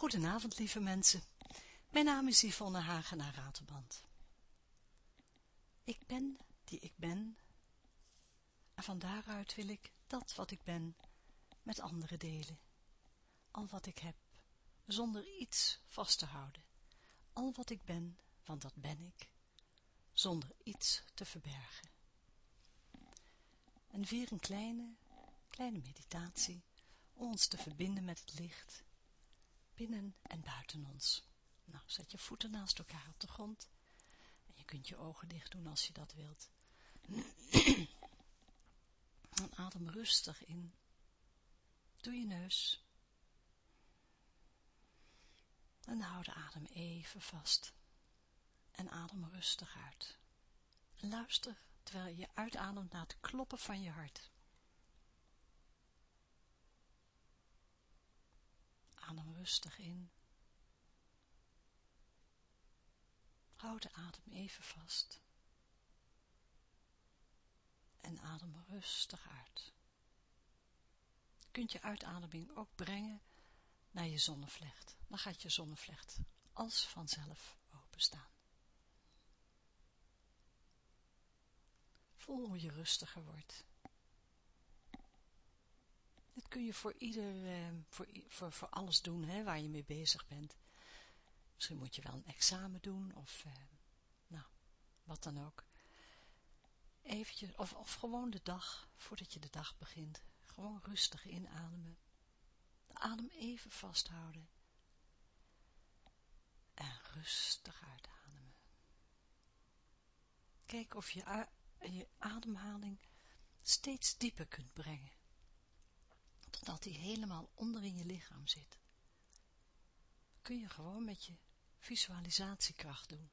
Goedenavond, lieve mensen. Mijn naam is Yvonne Hagenaar Ratelband. Ik ben die ik ben en van daaruit wil ik dat wat ik ben met anderen delen. Al wat ik heb, zonder iets vast te houden. Al wat ik ben, want dat ben ik, zonder iets te verbergen. En weer een kleine, kleine meditatie om ons te verbinden met het licht, binnen en buiten ons. Nou, zet je voeten naast elkaar op de grond en je kunt je ogen dicht doen als je dat wilt. En adem rustig in. Doe je neus. En hou de adem even vast. En adem rustig uit. Luister terwijl je uitademt naar het kloppen van je hart. Adem rustig in. Houd de adem even vast. En adem rustig uit. Je kunt je uitademing ook brengen naar je zonnevlecht. Dan gaat je zonnevlecht als vanzelf openstaan. Voel hoe je rustiger wordt. Dit kun je voor ieder, eh, voor, voor, voor alles doen hè, waar je mee bezig bent. Misschien moet je wel een examen doen of, eh, nou, wat dan ook. Eventjes, of, of gewoon de dag, voordat je de dag begint. Gewoon rustig inademen. De adem even vasthouden. En rustig uitademen. Kijk of je, je ademhaling steeds dieper kunt brengen. Totdat die helemaal onder in je lichaam zit. Kun je gewoon met je visualisatiekracht doen.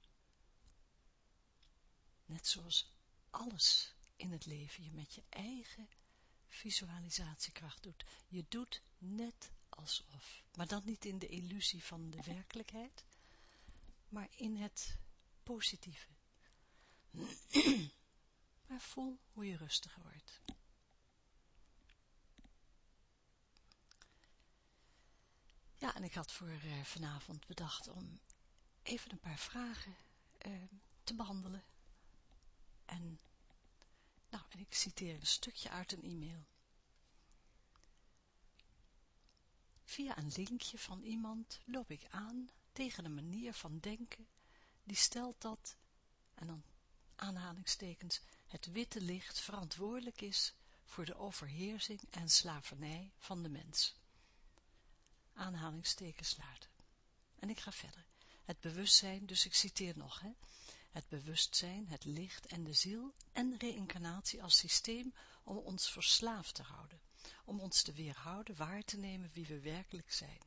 Net zoals alles in het leven je met je eigen visualisatiekracht doet. Je doet net alsof, maar dan niet in de illusie van de werkelijkheid, maar in het positieve. maar voel hoe je rustiger wordt. Ja, en ik had voor uh, vanavond bedacht om even een paar vragen uh, te behandelen. En, nou, en ik citeer een stukje uit een e-mail. Via een linkje van iemand loop ik aan tegen een manier van denken die stelt dat, en dan aanhalingstekens, het witte licht verantwoordelijk is voor de overheersing en slavernij van de mens. Aanhalingstekens sluiten. En ik ga verder. Het bewustzijn, dus ik citeer nog, hè. Het bewustzijn, het licht en de ziel en reïncarnatie als systeem om ons verslaafd te houden. Om ons te weerhouden waar te nemen wie we werkelijk zijn.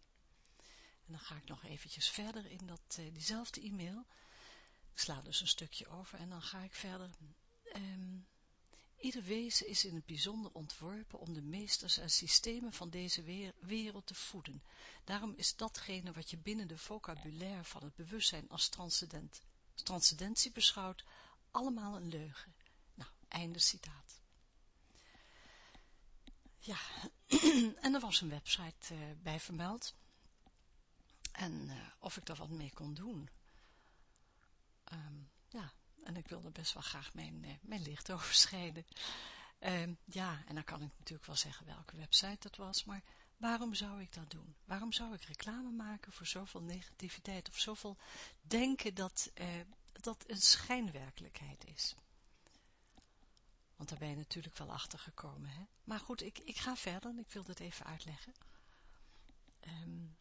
En dan ga ik nog eventjes verder in dat, uh, diezelfde e-mail. Ik sla dus een stukje over en dan ga ik verder. Um, ieder wezen is in het bijzonder ontworpen om de meesters en systemen van deze wereld te voeden. Daarom is datgene wat je binnen de vocabulaire van het bewustzijn als transcendent, transcendentie beschouwt, allemaal een leugen. Nou, einde citaat. Ja, en er was een website uh, bij vermeld. En uh, of ik daar wat mee kon doen. Um, ja, en ik wilde best wel graag mijn, uh, mijn licht overschrijden. Um, ja, en dan kan ik natuurlijk wel zeggen welke website dat was, maar waarom zou ik dat doen? Waarom zou ik reclame maken voor zoveel negativiteit of zoveel denken dat, uh, dat een schijnwerkelijkheid is? Want daar ben je natuurlijk wel achter gekomen, hè? Maar goed, ik, ik ga verder en ik wil dit even uitleggen. Um,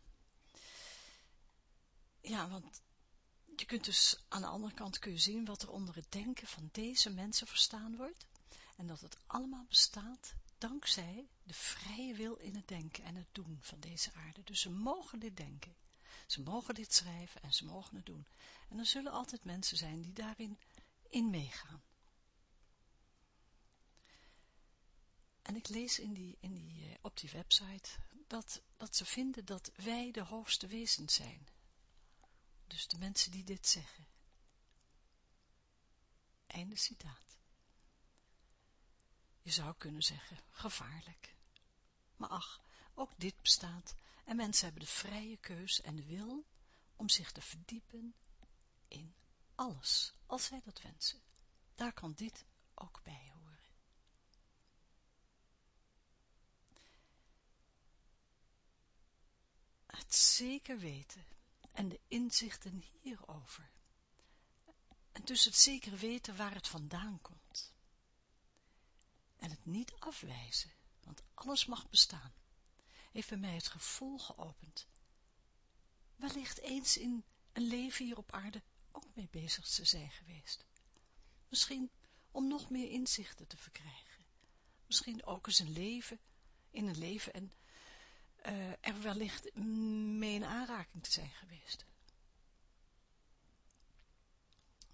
ja, want je kunt dus aan de andere kant kun je zien wat er onder het denken van deze mensen verstaan wordt. En dat het allemaal bestaat dankzij de vrije wil in het denken en het doen van deze aarde. Dus ze mogen dit denken. Ze mogen dit schrijven en ze mogen het doen. En er zullen altijd mensen zijn die daarin in meegaan. En ik lees in die, in die, eh, op die website dat, dat ze vinden dat wij de hoogste wezens zijn. Dus de mensen die dit zeggen. Einde citaat. Je zou kunnen zeggen, gevaarlijk. Maar ach, ook dit bestaat En mensen hebben de vrije keus en de wil om zich te verdiepen in alles, als zij dat wensen. Daar kan dit ook bij horen. Het zeker weten en de inzichten hierover. En dus het zeker weten waar het vandaan komt. En het niet afwijzen, want alles mag bestaan, heeft bij mij het gevoel geopend. Wellicht eens in een leven hier op aarde ook mee bezig te zijn geweest. Misschien om nog meer inzichten te verkrijgen. Misschien ook eens een leven, in een leven en uh, er wellicht mee in aanraking te zijn geweest.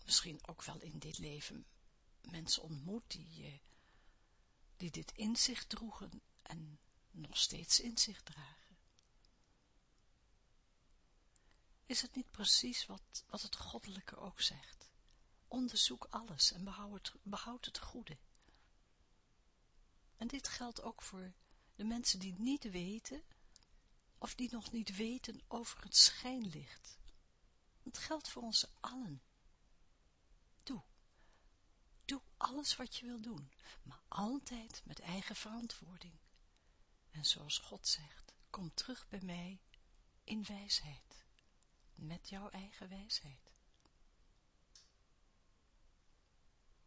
Misschien ook wel in dit leven mensen ontmoet die, uh, die dit inzicht droegen en nog steeds inzicht dragen. Is het niet precies wat, wat het goddelijke ook zegt? Onderzoek alles en behoud het, behoud het goede. En dit geldt ook voor de mensen die niet weten of die nog niet weten over het schijnlicht. Het geldt voor ons allen. Doe. Doe alles wat je wil doen, maar altijd met eigen verantwoording. En zoals God zegt, kom terug bij mij in wijsheid, met jouw eigen wijsheid.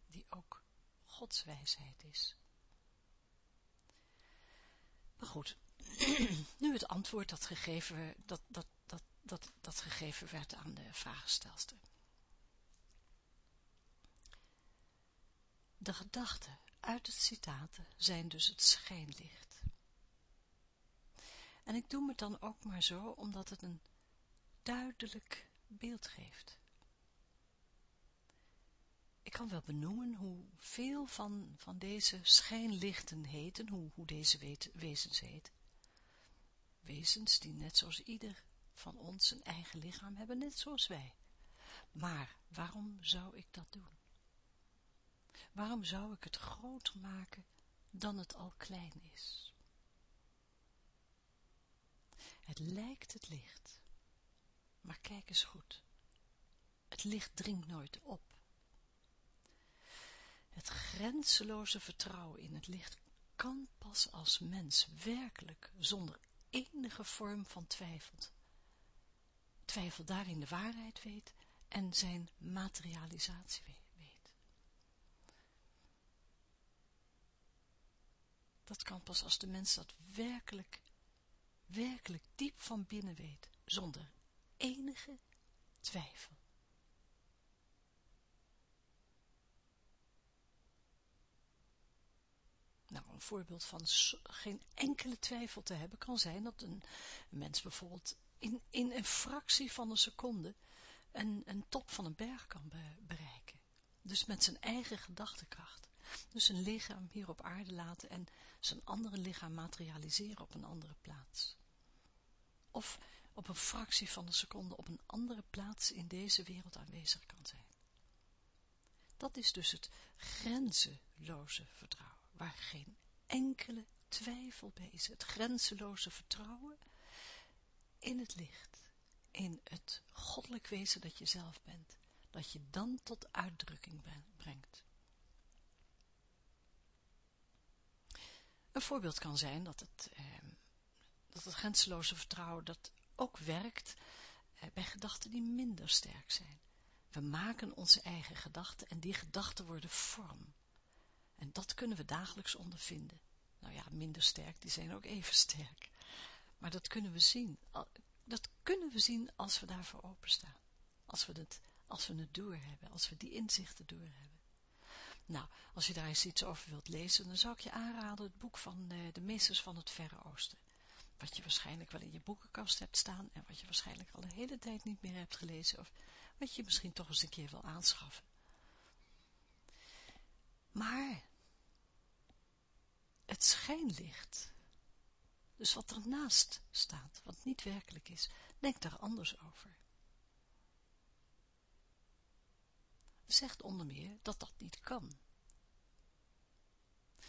Die ook Gods wijsheid is. Maar goed, nu het antwoord dat gegeven, dat, dat, dat, dat, dat gegeven werd aan de vraagstelster. De gedachten uit het citaten zijn dus het schijnlicht. En ik doe het dan ook maar zo, omdat het een duidelijk beeld geeft. Ik kan wel benoemen hoe veel van, van deze schijnlichten heten, hoe, hoe deze wezens heet wezens die net zoals ieder van ons een eigen lichaam hebben, net zoals wij. Maar waarom zou ik dat doen? Waarom zou ik het groter maken dan het al klein is? Het lijkt het licht, maar kijk eens goed. Het licht dringt nooit op. Het grenzeloze vertrouwen in het licht kan pas als mens werkelijk zonder enige vorm van twijfel. Twijfel daarin de waarheid weet en zijn materialisatie weet. Dat kan pas als de mens dat werkelijk, werkelijk diep van binnen weet, zonder enige twijfel. Nou, een voorbeeld van geen enkele twijfel te hebben kan zijn dat een, mens bijvoorbeeld in, in een fractie van een seconde een, een top van een berg kan bereiken. Dus met zijn eigen gedachtekracht. Dus een lichaam hier op aarde laten en zijn andere lichaam materialiseren op een andere plaats. Of op een fractie van een seconde op een andere plaats in deze wereld aanwezig kan zijn. Dat is dus het grenzeloze vertrouwen waar geen enkele twijfel bij is. Het grenzeloze vertrouwen in het licht, in het goddelijk wezen dat je zelf bent, dat je dan tot uitdrukking brengt. Een voorbeeld kan zijn dat het, eh, dat het grenzeloze vertrouwen dat ook werkt eh, bij gedachten die minder sterk zijn. We maken onze eigen gedachten en die gedachten worden vorm. En dat kunnen we dagelijks ondervinden. Nou ja, minder sterk, die zijn ook even sterk. Maar dat kunnen we zien. Dat kunnen we zien als we daarvoor openstaan. Als we het, als we het doorhebben, als we die inzichten doorhebben. Nou, als je daar eens iets over wilt lezen, dan zou ik je aanraden het boek van de, eh, de meesters van het Verre Oosten. Wat je waarschijnlijk wel in je boekenkast hebt staan en wat je waarschijnlijk al een hele tijd niet meer hebt gelezen of wat je misschien toch eens een keer wil aanschaffen. Maar het schijnlicht, dus wat ernaast staat, wat niet werkelijk is, denk daar anders over. Zegt onder meer dat dat niet kan.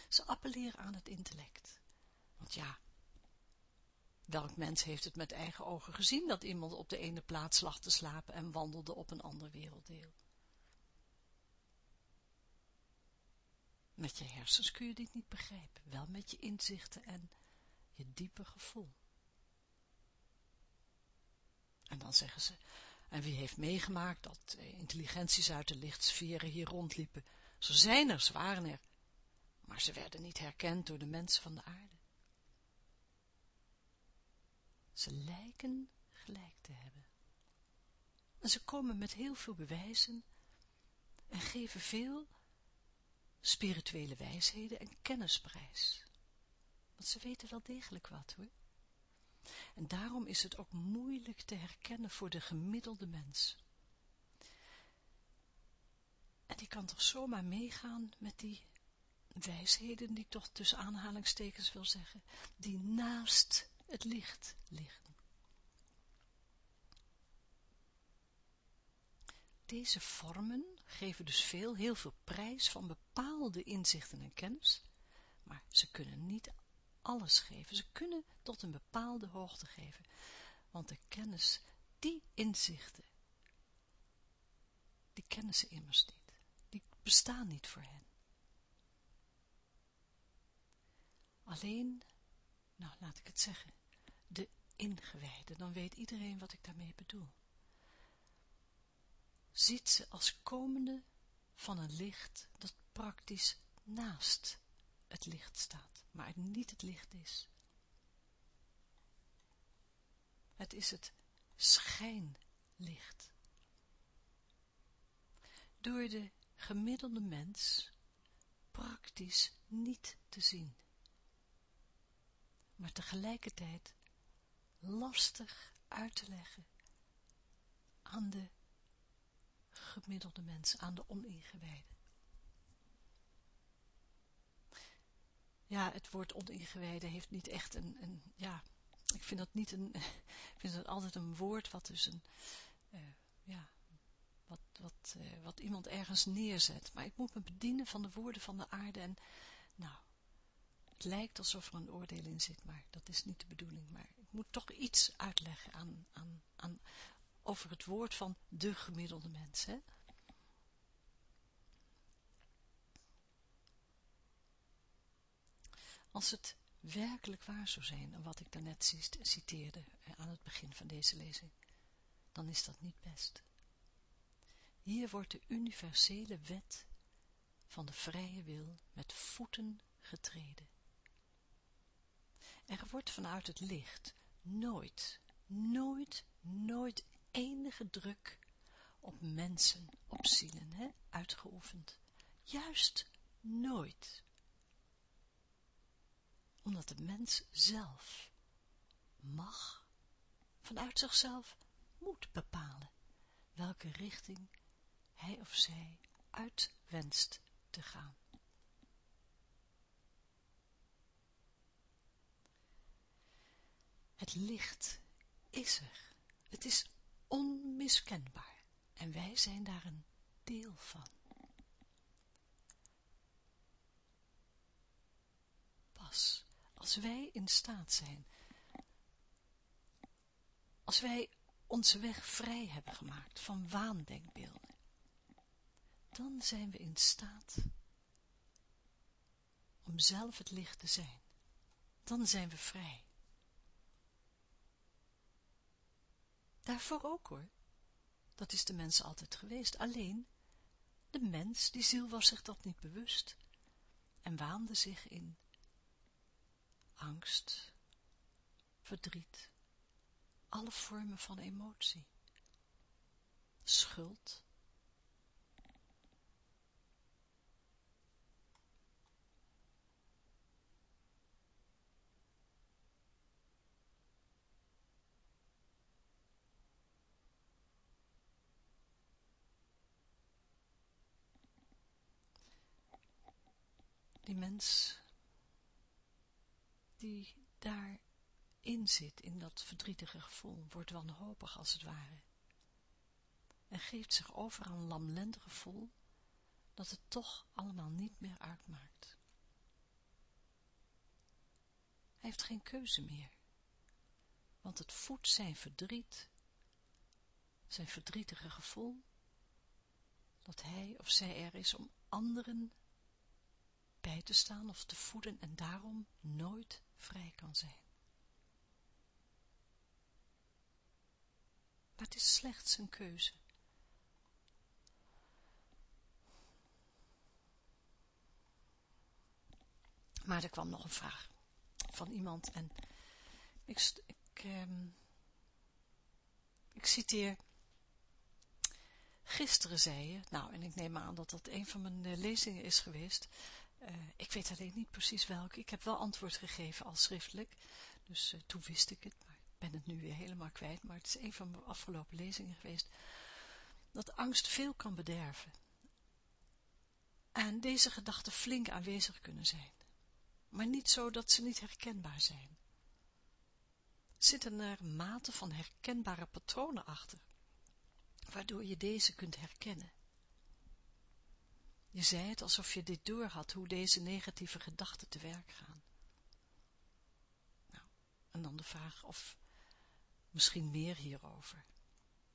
Ze appelleren aan het intellect. Want ja, Welk mens heeft het met eigen ogen gezien dat iemand op de ene plaats lag te slapen en wandelde op een ander werelddeel? Met je hersens kun je dit niet begrijpen, wel met je inzichten en je diepe gevoel. En dan zeggen ze, en wie heeft meegemaakt dat intelligenties uit de lichtsferen hier rondliepen? Ze zijn er, ze waren er, maar ze werden niet herkend door de mensen van de aarde. Ze lijken gelijk te hebben. En ze komen met heel veel bewijzen en geven veel spirituele wijsheden en kennisprijs. Want ze weten wel degelijk wat hoor. En daarom is het ook moeilijk te herkennen voor de gemiddelde mens. En die kan toch zomaar meegaan met die wijsheden, die ik toch tussen aanhalingstekens wil zeggen, die naast het licht liggen. Deze vormen geven dus veel, heel veel prijs van bepaalde inzichten en kennis, maar ze kunnen niet alles geven. Ze kunnen tot een bepaalde hoogte geven, want de kennis, die inzichten, die kennen ze immers niet. Die bestaan niet voor hen. Alleen, nou laat ik het zeggen, de ingewijde, dan weet iedereen wat ik daarmee bedoel. Ziet ze als komende van een licht dat praktisch naast het licht staat, maar niet het licht is. Het is het schijnlicht. Door de gemiddelde mens praktisch niet te zien, maar tegelijkertijd lastig uit te leggen aan de gemiddelde mens, aan de oningewijde. Ja, het woord oningewijde heeft niet echt een, een ja, ik vind dat niet een, ik vind dat altijd een woord wat dus een, uh, ja, wat, wat, uh, wat iemand ergens neerzet. Maar ik moet me bedienen van de woorden van de aarde en, nou, het lijkt alsof er een oordeel in zit, maar dat is niet de bedoeling. Maar ik moet toch iets uitleggen aan, aan, aan, over het woord van de gemiddelde mens, hè. Als het werkelijk waar zou zijn, wat ik daarnet citeerde eh, aan het begin van deze lezing, dan is dat niet best. Hier wordt de universele wet van de vrije wil met voeten getreden. Er wordt vanuit het licht nooit, nooit, nooit enige druk op mensen, op zielen, hè, uitgeoefend. Juist nooit omdat de mens zelf mag, vanuit zichzelf moet bepalen welke richting hij of zij uitwenst te gaan. Het licht is er. Het is onmiskenbaar. En wij zijn daar een deel van. Pas als wij in staat zijn, als wij onze weg vrij hebben gemaakt van waandenkbeelden, dan zijn we in staat om zelf het licht te zijn. Dan zijn we vrij. Daarvoor ook hoor. Dat is de mens altijd geweest. Alleen, de mens, die ziel was zich dat niet bewust en waande zich in angst, verdriet, alle vormen van emotie, schuld, die mens die daarin zit, in dat verdrietige gevoel, wordt wanhopig als het ware. En geeft zich over aan een lamlendig gevoel, dat het toch allemaal niet meer uitmaakt. Hij heeft geen keuze meer. Want het voedt zijn verdriet, zijn verdrietige gevoel, dat hij of zij er is om anderen bij te staan of te voeden en daarom nooit vrij kan zijn. Maar het is slechts een keuze. Maar er kwam nog een vraag van iemand en ik, ik, ehm, ik citeer, gisteren zei je, nou en ik neem aan dat dat een van mijn uh, lezingen is geweest, uh, ik weet alleen niet precies welke, ik heb wel antwoord gegeven al schriftelijk, dus uh, toen wist ik het, maar ik ben het nu weer helemaal kwijt, maar het is een van mijn afgelopen lezingen geweest, dat angst veel kan bederven. En deze gedachten flink aanwezig kunnen zijn maar niet zo dat ze niet herkenbaar zijn. Zitten er mate van herkenbare patronen achter, waardoor je deze kunt herkennen. Je zei het alsof je dit doorhad, hoe deze negatieve gedachten te werk gaan. Nou, en dan de vraag of misschien meer hierover.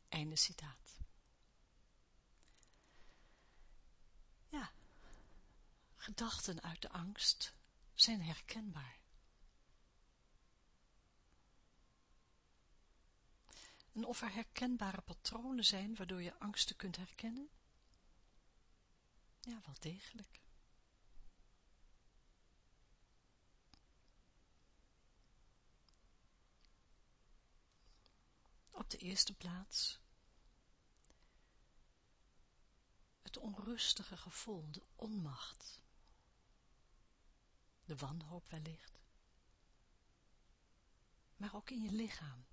Einde citaat. Ja, gedachten uit de angst zijn herkenbaar. En of er herkenbare patronen zijn waardoor je angsten kunt herkennen? Ja, wel degelijk. Op de eerste plaats het onrustige gevoel, de onmacht de wanhoop wellicht, maar ook in je lichaam,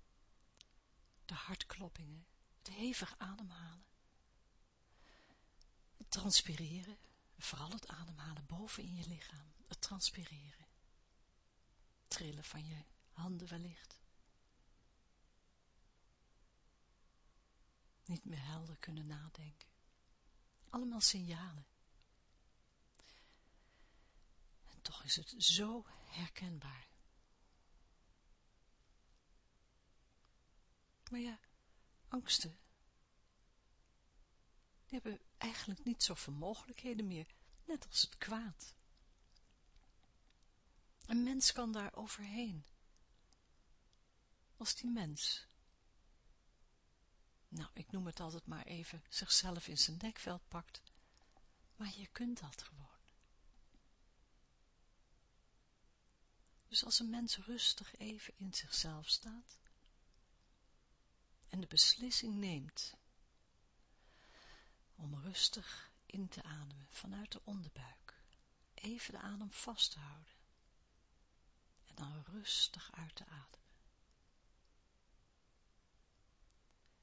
de hartkloppingen, het hevig ademhalen, transpireren, vooral het ademhalen boven in je lichaam, het transpireren, trillen van je handen wellicht, niet meer helder kunnen nadenken, allemaal signalen. Toch is het zo herkenbaar. Maar ja, angsten, die hebben eigenlijk niet zoveel mogelijkheden meer, net als het kwaad. Een mens kan daar overheen. Als die mens, nou, ik noem het altijd maar even, zichzelf in zijn nekveld pakt, maar je kunt dat gewoon. Dus als een mens rustig even in zichzelf staat en de beslissing neemt om rustig in te ademen vanuit de onderbuik, even de adem vast te houden en dan rustig uit te ademen.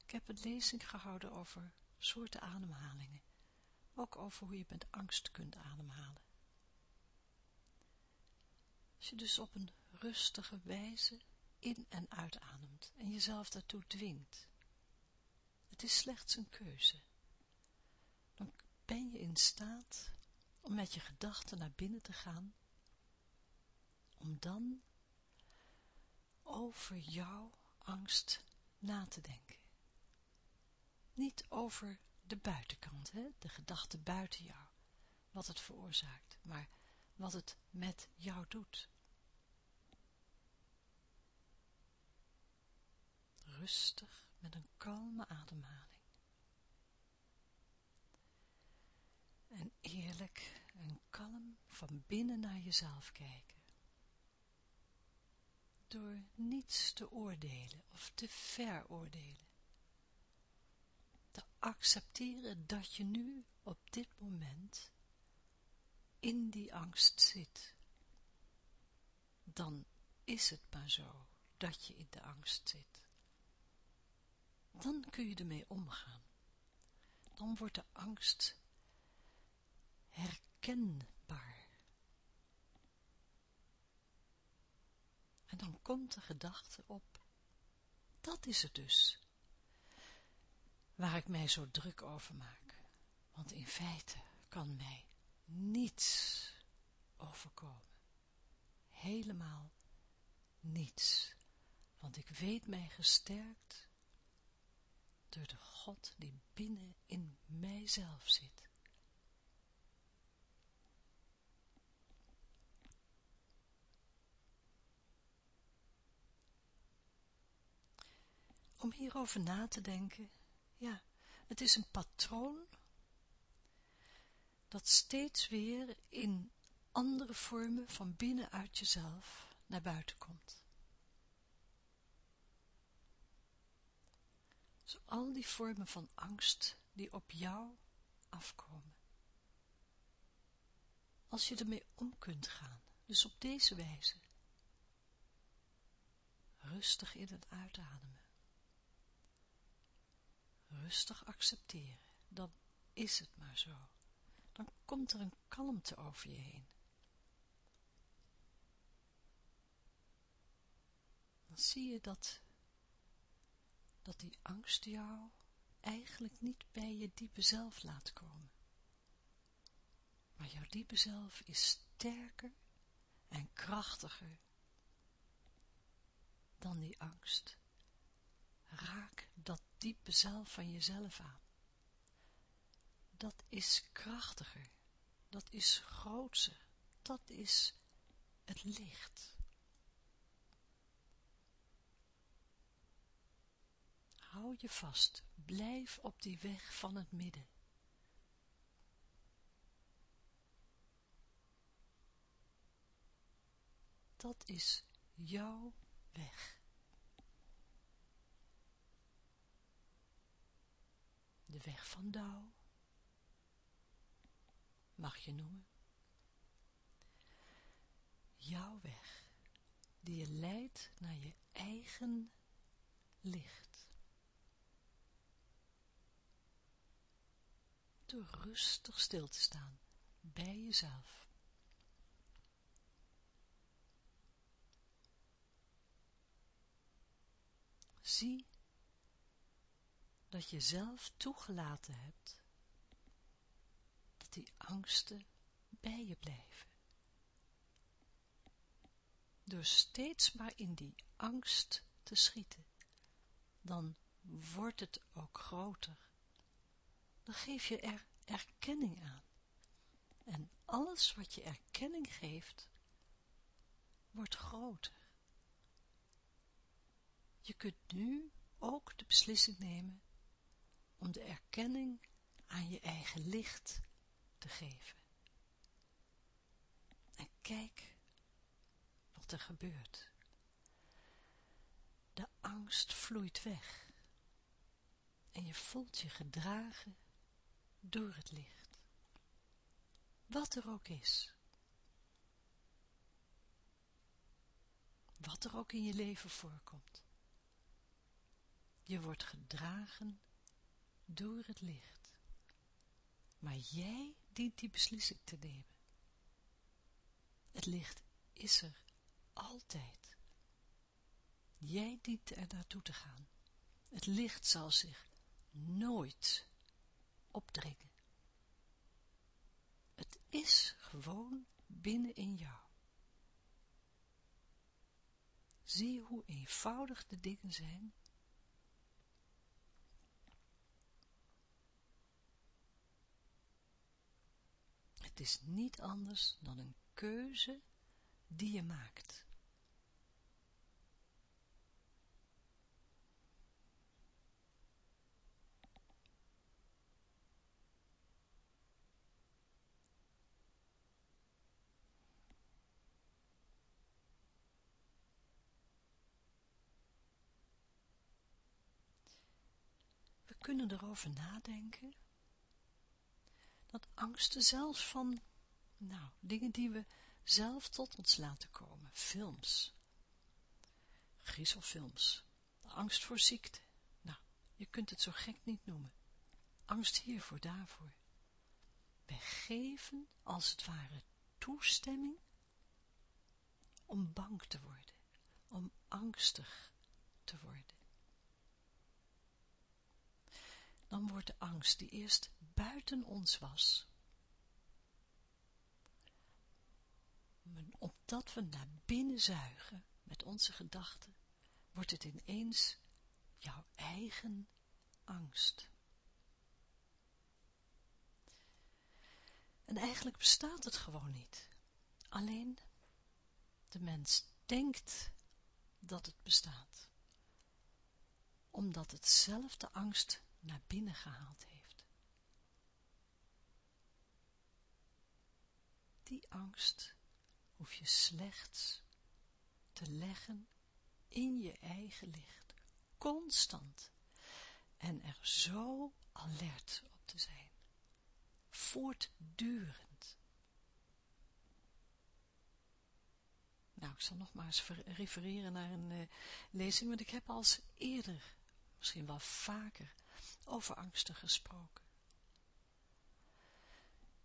Ik heb een lezing gehouden over soorten ademhalingen, ook over hoe je met angst kunt ademhalen. Als je dus op een rustige wijze in- en uitademt en jezelf daartoe dwingt. Het is slechts een keuze. Ben je in staat om met je gedachten naar binnen te gaan, om dan over jouw angst na te denken. Niet over de buitenkant, hè? de gedachte buiten jou, wat het veroorzaakt, maar wat het met jou doet. Rustig met een kalme ademhaling. En eerlijk en kalm van binnen naar jezelf kijken. Door niets te oordelen of te veroordelen. Te accepteren dat je nu op dit moment in die angst zit, dan is het maar zo dat je in de angst zit. Dan kun je ermee omgaan. Dan wordt de angst herkenbaar. En dan komt de gedachte op, dat is het dus, waar ik mij zo druk over maak. Want in feite kan mij niets overkomen. Helemaal niets. want ik weet mij gesterkt door de God die binnen in mijzelf zit. Om hierover na te denken, ja, het is een patroon dat steeds weer in andere vormen van binnenuit jezelf naar buiten komt. Zo al die vormen van angst die op jou afkomen. Als je ermee om kunt gaan, dus op deze wijze. Rustig in het uitademen. Rustig accepteren, dan is het maar zo. Dan komt er een kalmte over je heen. Dan zie je dat dat die angst jou eigenlijk niet bij je diepe zelf laat komen. Maar jouw diepe zelf is sterker en krachtiger dan die angst. Raak dat diepe zelf van jezelf aan. Dat is krachtiger, dat is grootser, dat is het licht. Hou je vast, blijf op die weg van het midden. Dat is jouw weg. De weg van Douw, mag je noemen. Jouw weg, die je leidt naar je eigen licht. door rustig stil te staan bij jezelf. Zie dat je zelf toegelaten hebt dat die angsten bij je blijven. Door steeds maar in die angst te schieten, dan wordt het ook groter dan geef je er erkenning aan. En alles wat je erkenning geeft, wordt groter. Je kunt nu ook de beslissing nemen om de erkenning aan je eigen licht te geven. En kijk wat er gebeurt. De angst vloeit weg en je voelt je gedragen door het licht. Wat er ook is. Wat er ook in je leven voorkomt. Je wordt gedragen door het licht. Maar jij dient die beslissing te nemen. Het licht is er altijd. Jij dient er naartoe te gaan. Het licht zal zich nooit opdringen. Het is gewoon binnen in jou. Zie hoe eenvoudig de dingen zijn. Het is niet anders dan een keuze die je maakt. kunnen erover nadenken, dat angsten zelfs van, nou, dingen die we zelf tot ons laten komen, films, griezelfilms, angst voor ziekte, nou, je kunt het zo gek niet noemen, angst hiervoor, daarvoor. Wij geven, als het ware, toestemming om bang te worden, om angstig te worden. Dan wordt de angst die eerst buiten ons was, omdat we naar binnen zuigen met onze gedachten, wordt het ineens jouw eigen angst. En eigenlijk bestaat het gewoon niet. Alleen de mens denkt dat het bestaat. Omdat het zelf de angst naar binnen gehaald heeft. Die angst hoef je slechts te leggen in je eigen licht. Constant. En er zo alert op te zijn. Voortdurend. Nou, ik zal nog maar eens refereren naar een uh, lezing, want ik heb al eerder, misschien wel vaker, over angsten gesproken.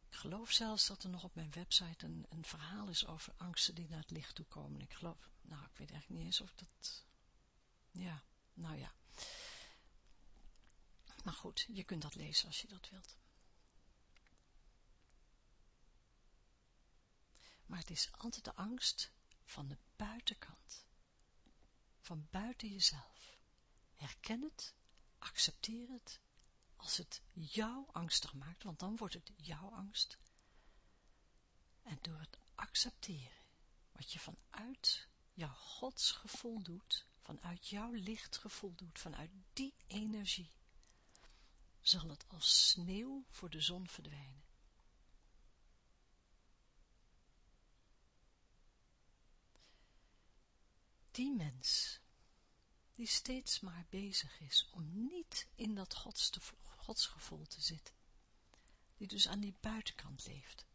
Ik geloof zelfs dat er nog op mijn website een, een verhaal is over angsten die naar het licht toe komen. Ik geloof, nou, ik weet eigenlijk niet eens of dat, ja, nou ja. Maar goed, je kunt dat lezen als je dat wilt. Maar het is altijd de angst van de buitenkant. Van buiten jezelf. Herken het, accepteer het, als het jou angstig maakt, want dan wordt het jouw angst. En door het accepteren, wat je vanuit jouw godsgevoel doet, vanuit jouw lichtgevoel doet, vanuit die energie, zal het als sneeuw voor de zon verdwijnen. Die mens, die steeds maar bezig is om niet in dat godsgevoel te zitten, die dus aan die buitenkant leeft.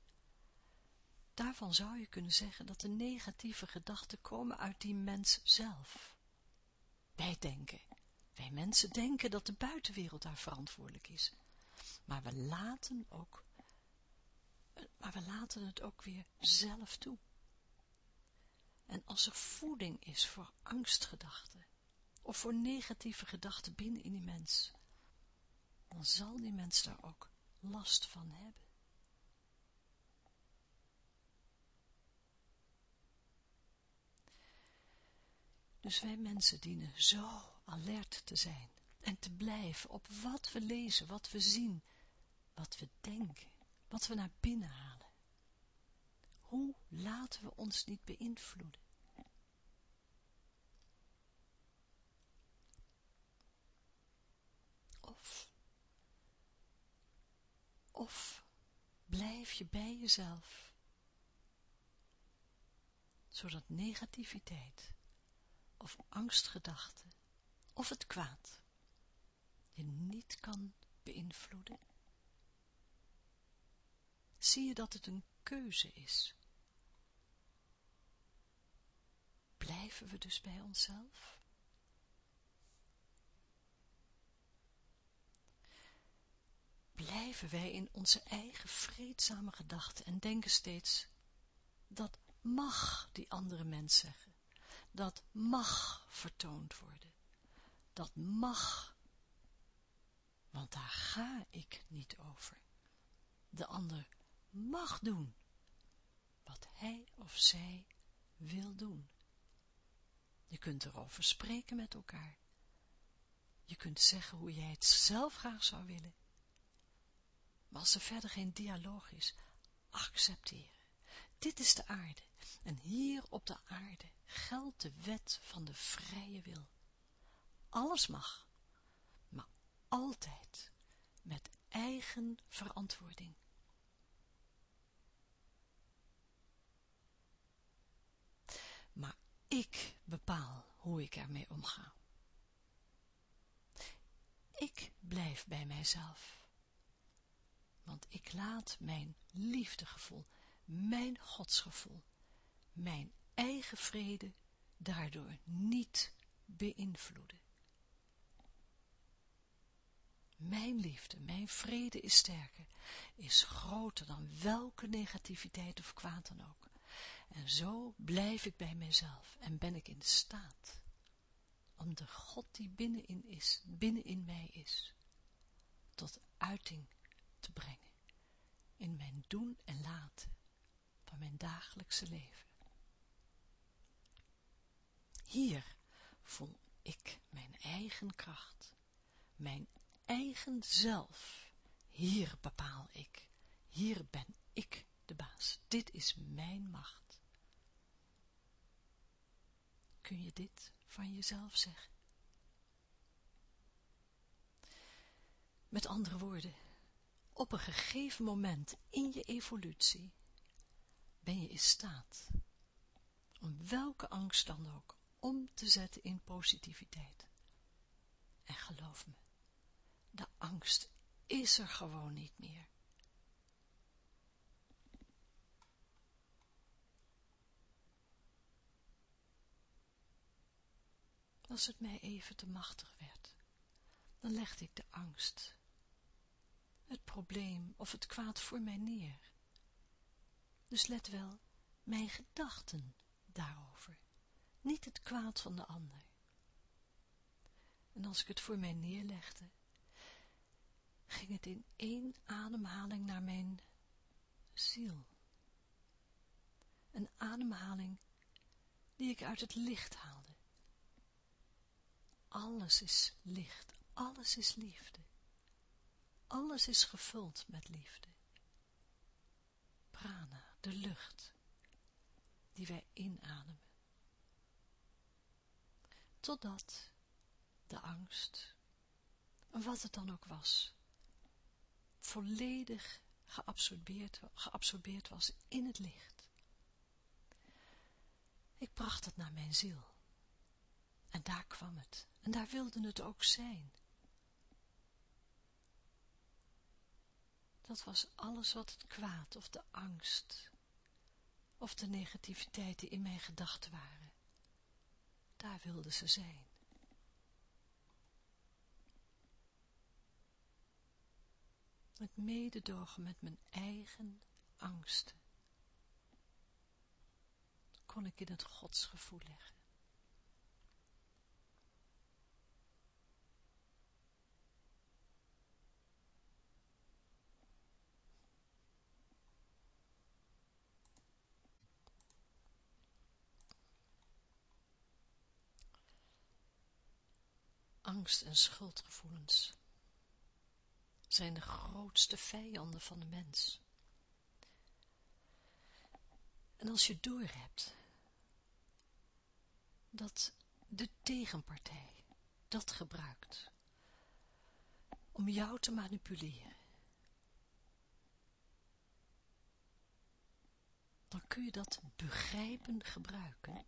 Daarvan zou je kunnen zeggen dat de negatieve gedachten komen uit die mens zelf. Wij denken, wij mensen denken dat de buitenwereld daar verantwoordelijk is. Maar we laten ook, maar we laten het ook weer zelf toe. En als er voeding is voor angstgedachten, of voor negatieve gedachten binnen in die mens, dan zal die mens daar ook last van hebben. Dus wij mensen dienen zo alert te zijn en te blijven op wat we lezen, wat we zien, wat we denken, wat we naar binnen halen. Hoe laten we ons niet beïnvloeden? Of, of blijf je bij jezelf, zodat negativiteit of angstgedachten of het kwaad je niet kan beïnvloeden. Zie je dat het een keuze is. Blijven we dus bij onszelf? Blijven wij in onze eigen vreedzame gedachten en denken steeds, dat mag die andere mens zeggen, dat mag vertoond worden, dat mag, want daar ga ik niet over. De ander mag doen wat hij of zij wil doen. Je kunt erover spreken met elkaar. Je kunt zeggen hoe jij het zelf graag zou willen. Maar als er verder geen dialoog is, accepteren. Dit is de aarde. En hier op de aarde geldt de wet van de vrije wil. Alles mag, maar altijd met eigen verantwoording. Maar ik bepaal hoe ik ermee omga. Ik blijf bij mijzelf. Want ik laat mijn liefdegevoel, mijn godsgevoel, mijn eigen vrede daardoor niet beïnvloeden. Mijn liefde, mijn vrede is sterker, is groter dan welke negativiteit of kwaad dan ook. En zo blijf ik bij mijzelf en ben ik in staat om de God die binnenin is, binnenin mij is, tot uiting brengen in mijn doen en laten van mijn dagelijkse leven. Hier voel ik mijn eigen kracht, mijn eigen zelf. Hier bepaal ik, hier ben ik de baas. Dit is mijn macht. Kun je dit van jezelf zeggen? Met andere woorden, op een gegeven moment in je evolutie ben je in staat om welke angst dan ook om te zetten in positiviteit. En geloof me, de angst is er gewoon niet meer. Als het mij even te machtig werd, dan legde ik de angst, het probleem of het kwaad voor mij neer. Dus let wel, mijn gedachten daarover, niet het kwaad van de ander. En als ik het voor mij neerlegde, ging het in één ademhaling naar mijn ziel. Een ademhaling die ik uit het licht haalde. Alles is licht, alles is liefde. Alles is gevuld met liefde. Prana, de lucht, die wij inademen. Totdat de angst, wat het dan ook was, volledig geabsorbeerd, geabsorbeerd was in het licht. Ik bracht het naar mijn ziel. En daar kwam het. En daar wilde het ook zijn. Dat was alles wat het kwaad of de angst of de negativiteit die in mijn gedachten waren. Daar wilden ze zijn. Het mededogen met mijn eigen angsten kon ik in het godsgevoel leggen. Angst en schuldgevoelens zijn de grootste vijanden van de mens. En als je doorhebt dat de tegenpartij dat gebruikt om jou te manipuleren, dan kun je dat begrijpen gebruiken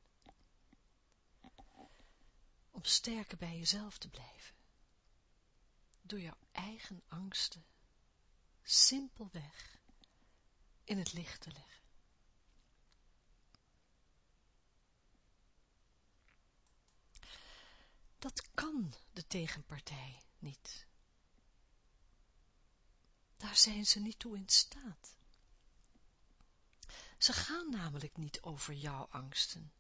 om sterker bij jezelf te blijven. Door jouw eigen angsten simpelweg in het licht te leggen. Dat kan de tegenpartij niet. Daar zijn ze niet toe in staat. Ze gaan namelijk niet over jouw angsten.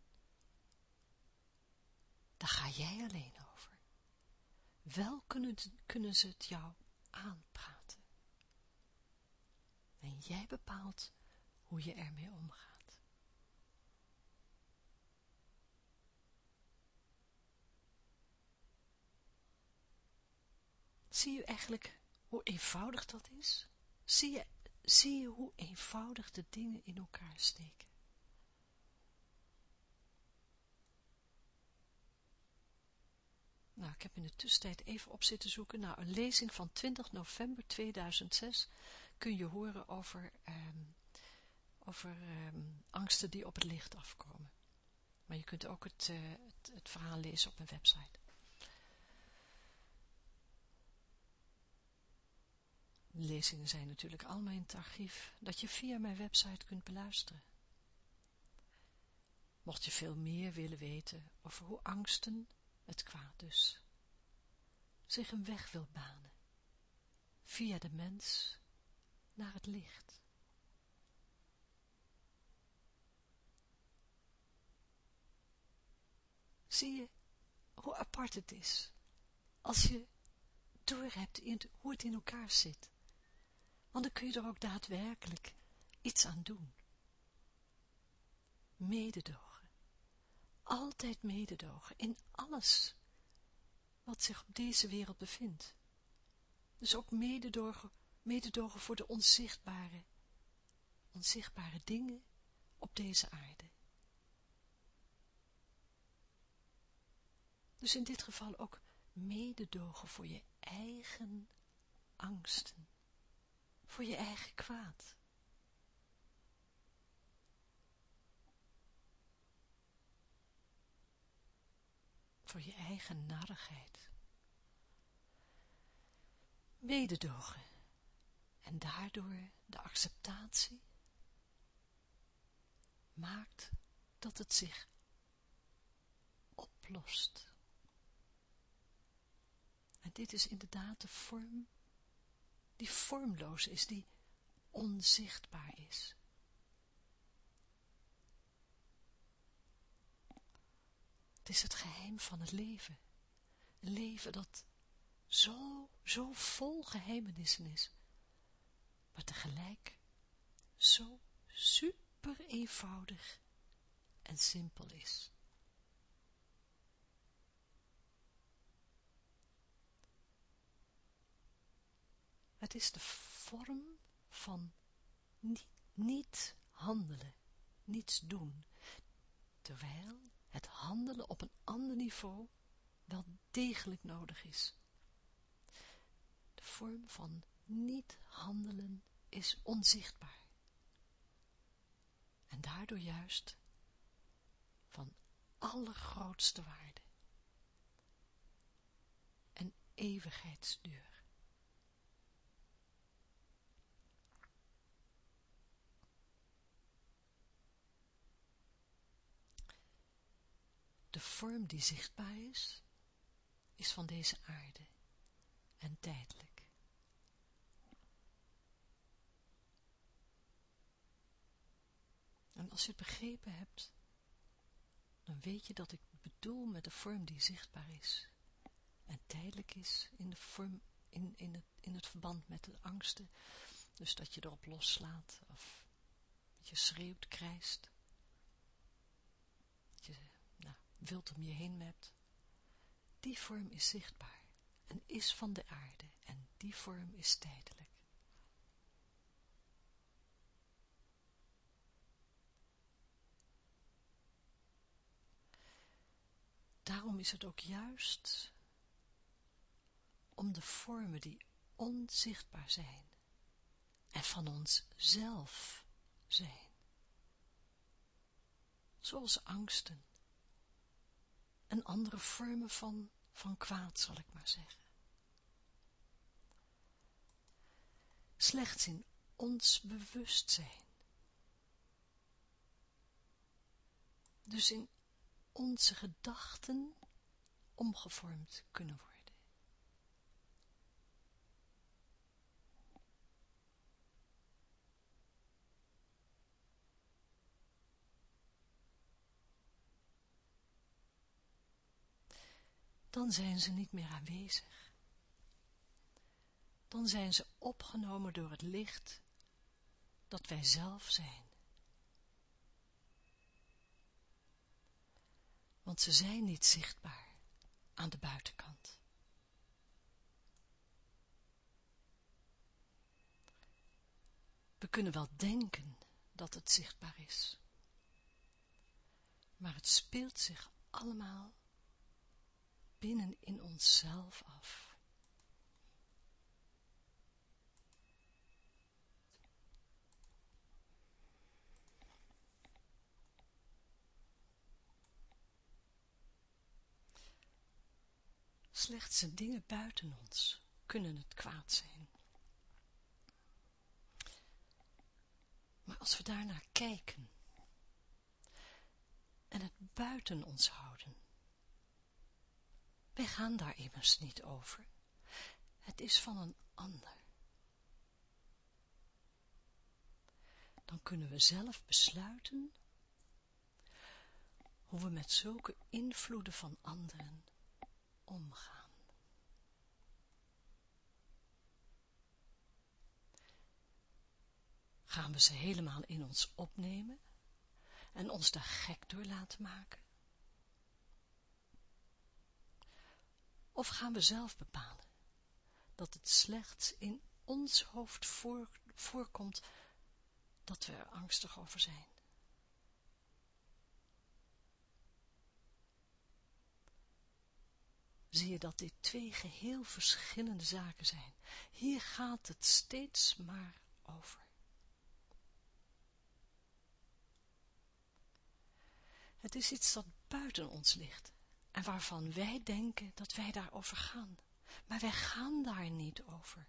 Daar ga jij alleen over. Wel kunnen, kunnen ze het jou aanpraten. En jij bepaalt hoe je ermee omgaat. Zie je eigenlijk hoe eenvoudig dat is? Zie je, zie je hoe eenvoudig de dingen in elkaar steken? Nou, ik heb in de tussentijd even op zitten zoeken. Nou, een lezing van 20 november 2006 kun je horen over, um, over um, angsten die op het licht afkomen. Maar je kunt ook het, uh, het, verhaal lezen op mijn website. Lezingen zijn natuurlijk allemaal in het archief, dat je via mijn website kunt beluisteren. Mocht je veel meer willen weten over hoe angsten het kwaad dus, zich een weg wil banen, via de mens naar het licht. Zie je hoe apart het is, als je doorhebt in hoe het in elkaar zit. Want dan kun je er ook daadwerkelijk iets aan doen. Mededogen, altijd mededogen in alles wat zich op deze wereld bevindt. Dus ook mededogen, mededogen voor de onzichtbare, onzichtbare dingen op deze aarde. Dus in dit geval ook mededogen voor je eigen angsten, voor je eigen kwaad. Voor je eigen narigheid. Mededogen en daardoor de acceptatie maakt dat het zich oplost. En dit is inderdaad de vorm die vormloos is, die onzichtbaar is. Het is het geheim van het leven. Een leven dat zo, zo vol geheimenissen is, maar tegelijk zo super eenvoudig en simpel is. Het is de vorm van niet, niet handelen, niets doen, terwijl het handelen op een ander niveau wel degelijk nodig is. De vorm van niet handelen is onzichtbaar. En daardoor juist van allergrootste waarde. Een eeuwigheidsduur. De vorm die zichtbaar is, is van deze aarde en tijdelijk. En als je het begrepen hebt, dan weet je dat ik bedoel met de vorm die zichtbaar is en tijdelijk is in, de vorm, in, in, het, in het verband met de angsten. Dus dat je erop loslaat of je schreeuwt, krijst. Dat je wild om je heen hebt, die vorm is zichtbaar en is van de aarde en die vorm is tijdelijk. Daarom is het ook juist om de vormen die onzichtbaar zijn en van ons zelf zijn, zoals angsten, en andere vormen van, van kwaad, zal ik maar zeggen. Slechts in ons bewustzijn. Dus in onze gedachten omgevormd kunnen worden. Dan zijn ze niet meer aanwezig. Dan zijn ze opgenomen door het licht dat wij zelf zijn. Want ze zijn niet zichtbaar aan de buitenkant. We kunnen wel denken dat het zichtbaar is. Maar het speelt zich allemaal binnen in onszelf af. Slechts de dingen buiten ons kunnen het kwaad zijn. Maar als we daarnaar kijken en het buiten ons houden, wij gaan daar immers niet over. Het is van een ander. Dan kunnen we zelf besluiten hoe we met zulke invloeden van anderen omgaan. Gaan we ze helemaal in ons opnemen en ons daar gek door laten maken? Of gaan we zelf bepalen dat het slechts in ons hoofd voorkomt dat we er angstig over zijn? zie je dat dit twee geheel verschillende zaken zijn. Hier gaat het steeds maar over. Het is iets dat buiten ons ligt en waarvan wij denken dat wij daarover gaan. Maar wij gaan daar niet over.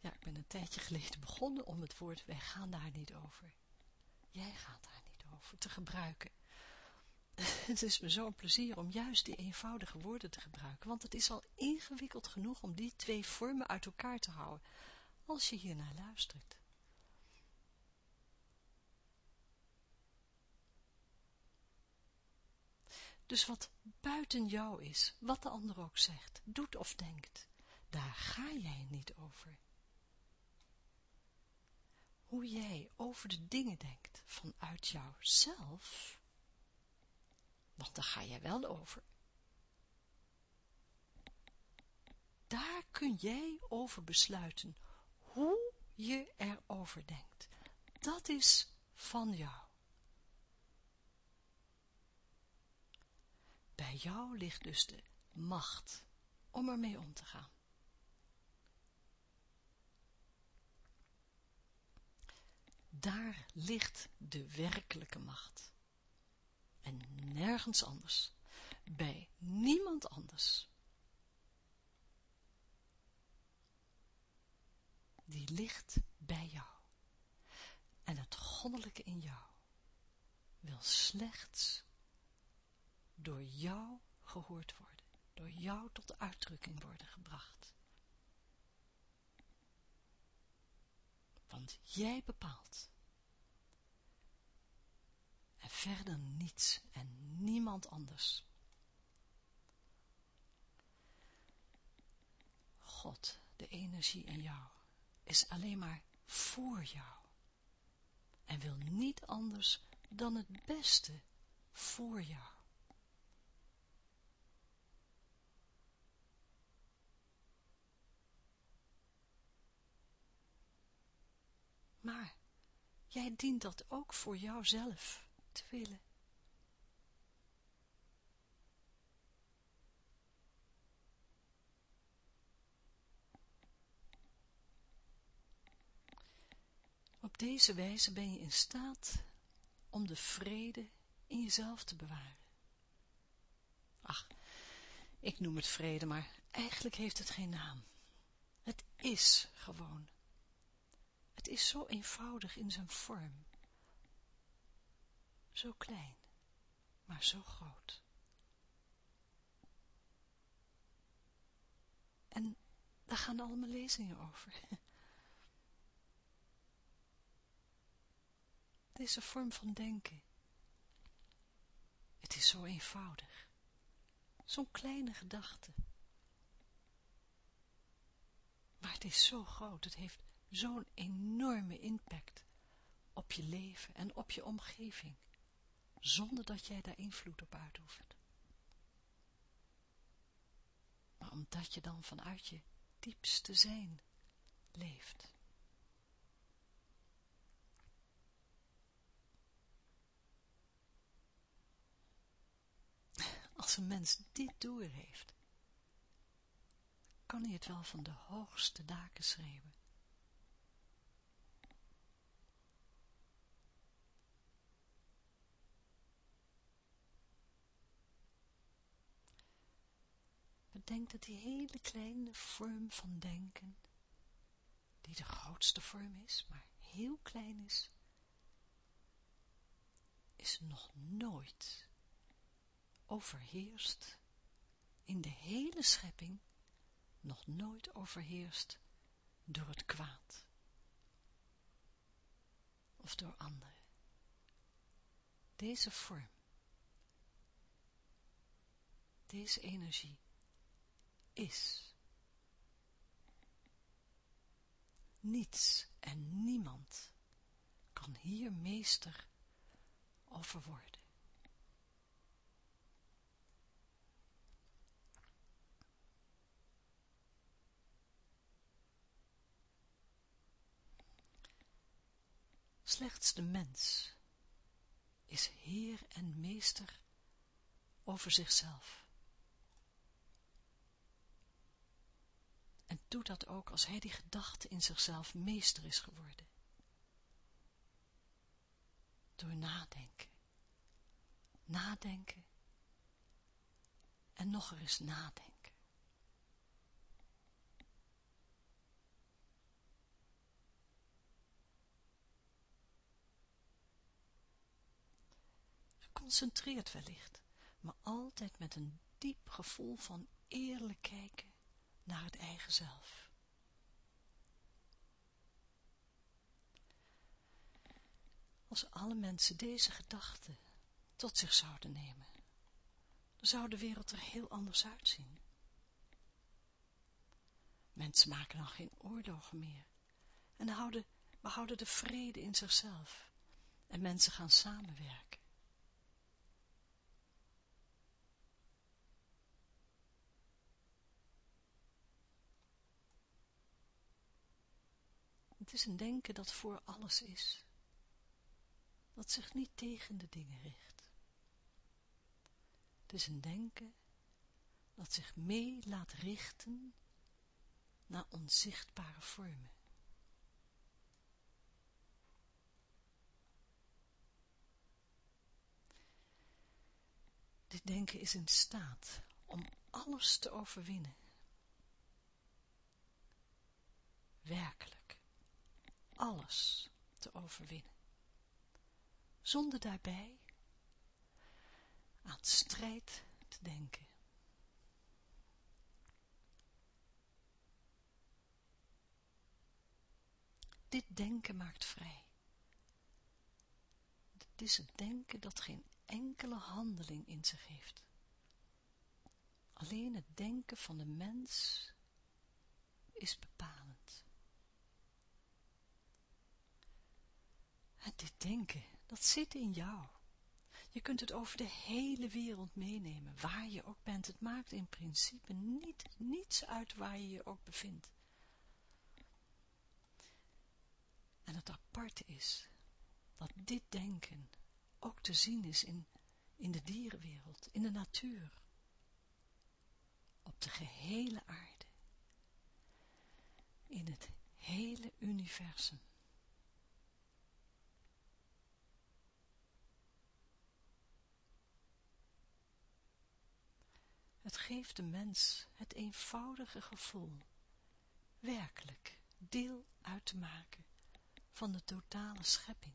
Ja, ik ben een tijdje geleden begonnen om het woord wij gaan daar niet over. Jij gaat daar niet over te gebruiken. Het is me zo'n plezier om juist die eenvoudige woorden te gebruiken, want het is al ingewikkeld genoeg om die twee vormen uit elkaar te houden, als je hiernaar luistert. Dus wat buiten jou is, wat de ander ook zegt, doet of denkt, daar ga jij niet over hoe jij over de dingen denkt vanuit jouzelf, want daar ga jij wel over. Daar kun jij over besluiten hoe je erover denkt. Dat is van jou. Bij jou ligt dus de macht om ermee om te gaan. Daar ligt de werkelijke macht. En nergens anders. Bij niemand anders. Die ligt bij jou. En het goddelijke in jou wil slechts door jou gehoord worden, door jou tot uitdrukking worden gebracht. Want jij bepaalt. En verder niets en niemand anders. God, de energie in jou, is alleen maar voor jou. En wil niet anders dan het beste voor jou. Maar jij dient dat ook voor jouzelf te willen. Deze wijze ben je in staat om de vrede in jezelf te bewaren. Ach, ik noem het vrede, maar eigenlijk heeft het geen naam. Het is gewoon het is zo eenvoudig in zijn vorm. Zo klein, maar zo groot. En daar gaan allemaal lezingen over. Deze vorm van denken. Het is zo eenvoudig. Zo'n kleine gedachte. Maar het is zo groot, het heeft zo'n enorme impact op je leven en op je omgeving, zonder dat jij daar invloed op uitoefent. Maar omdat je dan vanuit je diepste zijn leeft. Als een mens dit doorheeft, kan hij het wel van de hoogste daken schreeuwen. Bedenk dat die hele kleine vorm van denken, die de grootste vorm is, maar heel klein is, is nog nooit overheerst in de hele schepping, nog nooit overheerst door het kwaad of door anderen. Deze vorm, deze energie is. Niets en niemand kan hier meester over worden. Slechts de mens is heer en meester over zichzelf. En doet dat ook als hij die gedachte in zichzelf meester is geworden. Door nadenken. Nadenken. En nog eens nadenken. Geconcentreerd wellicht, maar altijd met een diep gevoel van eerlijk kijken naar het eigen zelf. Als alle mensen deze gedachten tot zich zouden nemen, dan zou de wereld er heel anders uitzien. Mensen maken dan geen oorlogen meer en houden, behouden de vrede in zichzelf en mensen gaan samenwerken. Het is een denken dat voor alles is. Dat zich niet tegen de dingen richt. Het is een denken dat zich mee laat richten naar onzichtbare vormen. Dit denken is in staat om alles te overwinnen. Werkelijk alles te overwinnen. Zonder daarbij aan strijd te denken. Dit denken maakt vrij. Het is het denken dat geen enkele handeling in zich heeft. Alleen het denken van de mens is bepalend. Dit denken, dat zit in jou. Je kunt het over de hele wereld meenemen, waar je ook bent. Het maakt in principe niet, niets uit waar je je ook bevindt. En het aparte is, dat dit denken ook te zien is in, in de dierenwereld, in de natuur, op de gehele aarde, in het hele universum. Het geeft de mens het eenvoudige gevoel werkelijk deel uit te maken van de totale schepping.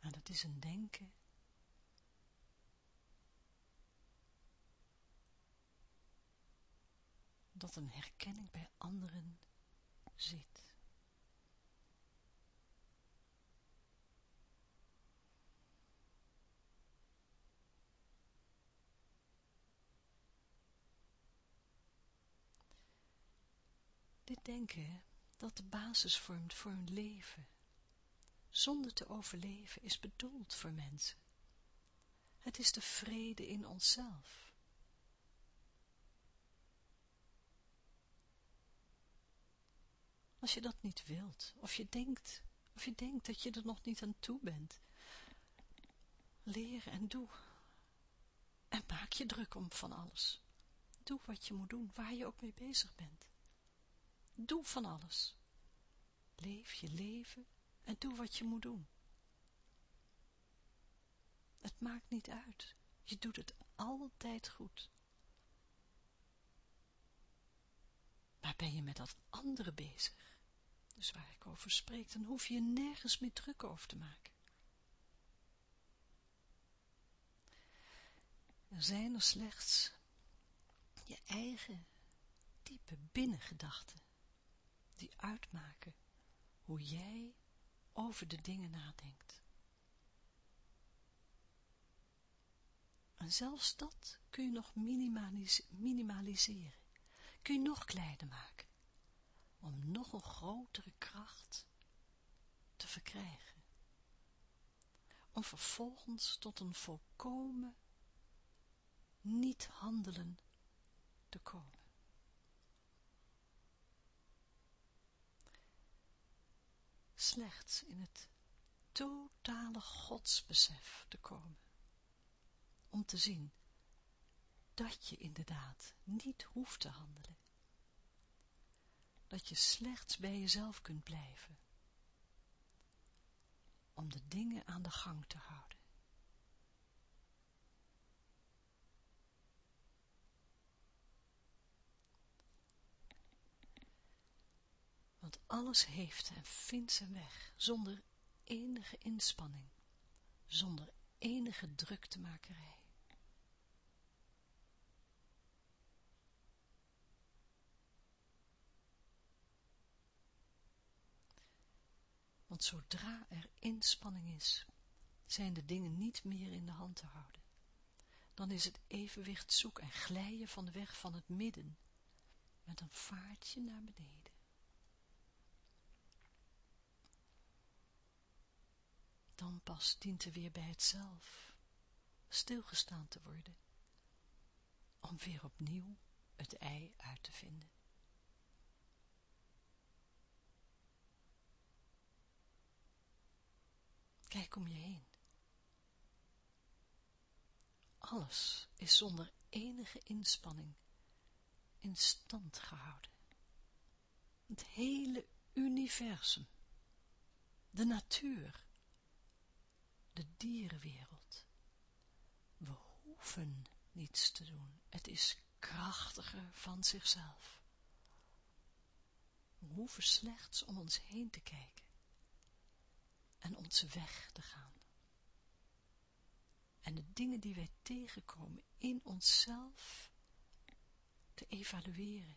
En dat is een denken dat een herkenning bij anderen zit. Dit denken dat de basis vormt voor hun leven, zonder te overleven, is bedoeld voor mensen. Het is de vrede in onszelf. Als je dat niet wilt, of je denkt, of je denkt dat je er nog niet aan toe bent, leer en doe. En maak je druk om van alles. Doe wat je moet doen, waar je ook mee bezig bent. Doe van alles. Leef je leven en doe wat je moet doen. Het maakt niet uit. Je doet het altijd goed. Maar ben je met dat andere bezig, dus waar ik over spreek, dan hoef je nergens meer druk over te maken. Er zijn er slechts je eigen diepe binnengedachten die uitmaken hoe jij over de dingen nadenkt. En zelfs dat kun je nog minimaliseren, kun je nog kleiner maken. om nog een grotere kracht te verkrijgen. Om vervolgens tot een volkomen niet handelen te komen. Slechts in het totale godsbesef te komen. Om te zien dat je inderdaad niet hoeft te handelen. Dat je slechts bij jezelf kunt blijven. Om de dingen aan de gang te houden. Want alles heeft en vindt zijn weg, zonder enige inspanning, zonder enige druktemakerij. Want zodra er inspanning is, zijn de dingen niet meer in de hand te houden. Dan is het evenwicht zoek en glijden van de weg van het midden, met een vaartje naar beneden. Dan pas dient er weer bij het zelf stilgestaan te worden, om weer opnieuw het ei uit te vinden. Kijk om je heen. Alles is zonder enige inspanning in stand gehouden. Het hele universum, de natuur, de dierenwereld. We hoeven niets te doen. Het is krachtiger van zichzelf. We hoeven slechts om ons heen te kijken en onze weg te gaan. En de dingen die wij tegenkomen in onszelf te evalueren.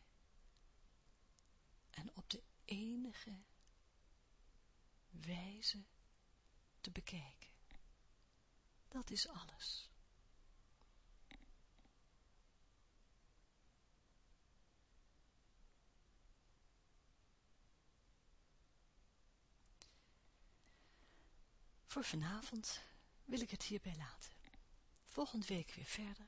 En op de enige wijze te bekijken. Dat is alles. Voor vanavond wil ik het hierbij laten. Volgende week weer verder.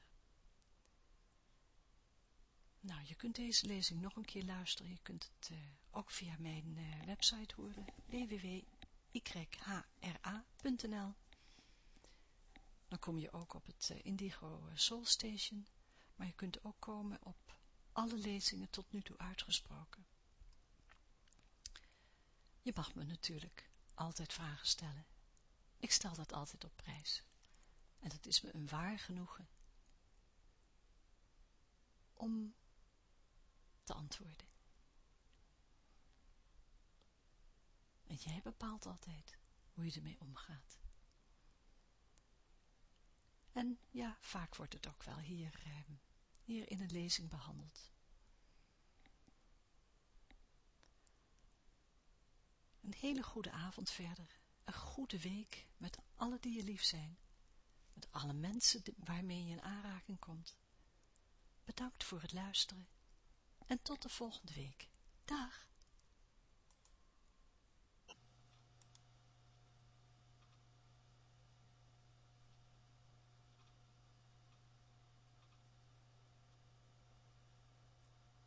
Nou, je kunt deze lezing nog een keer luisteren. Je kunt het uh, ook via mijn uh, website horen. www.yhra.nl Dan kom je ook op het uh, Indigo Soul Station. Maar je kunt ook komen op alle lezingen tot nu toe uitgesproken. Je mag me natuurlijk altijd vragen stellen. Ik stel dat altijd op prijs. En het is me een waar genoegen om te antwoorden. En jij bepaalt altijd hoe je ermee omgaat. En ja, vaak wordt het ook wel hier, eh, hier in een lezing behandeld. Een hele goede avond verder een goede week met alle die je lief zijn, met alle mensen waarmee je in aanraking komt. Bedankt voor het luisteren en tot de volgende week. Dag!